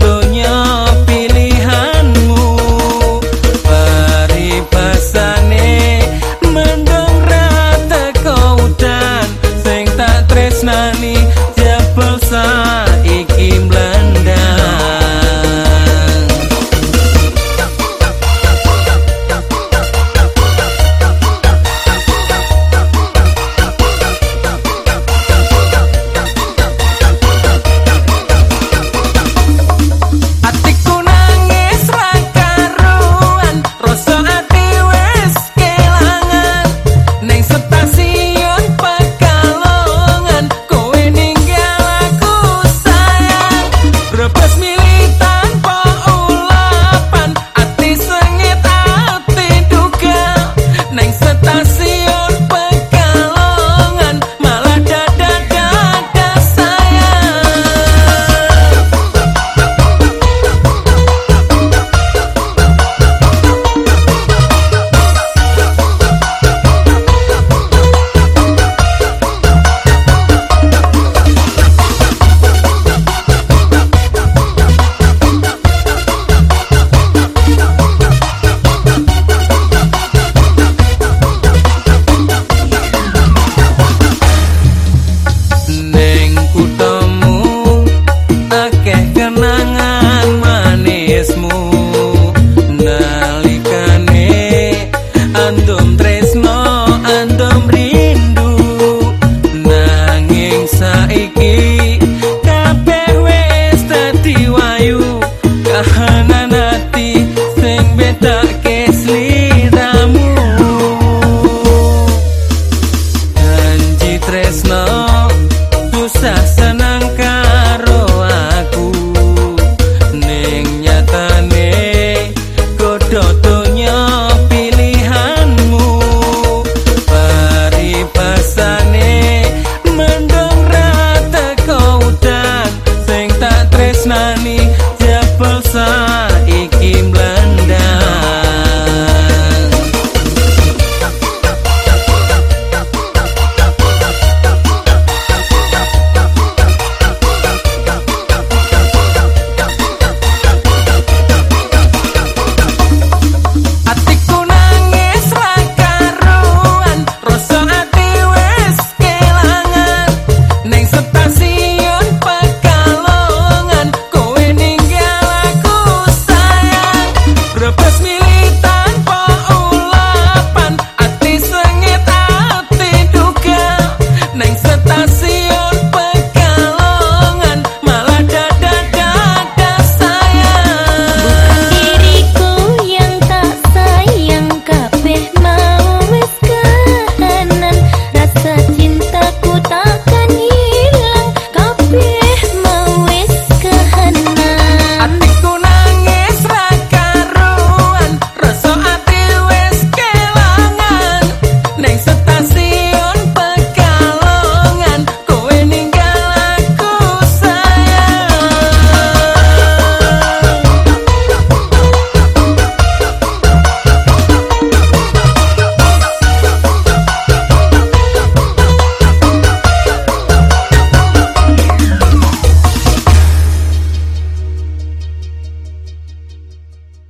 tới kenangan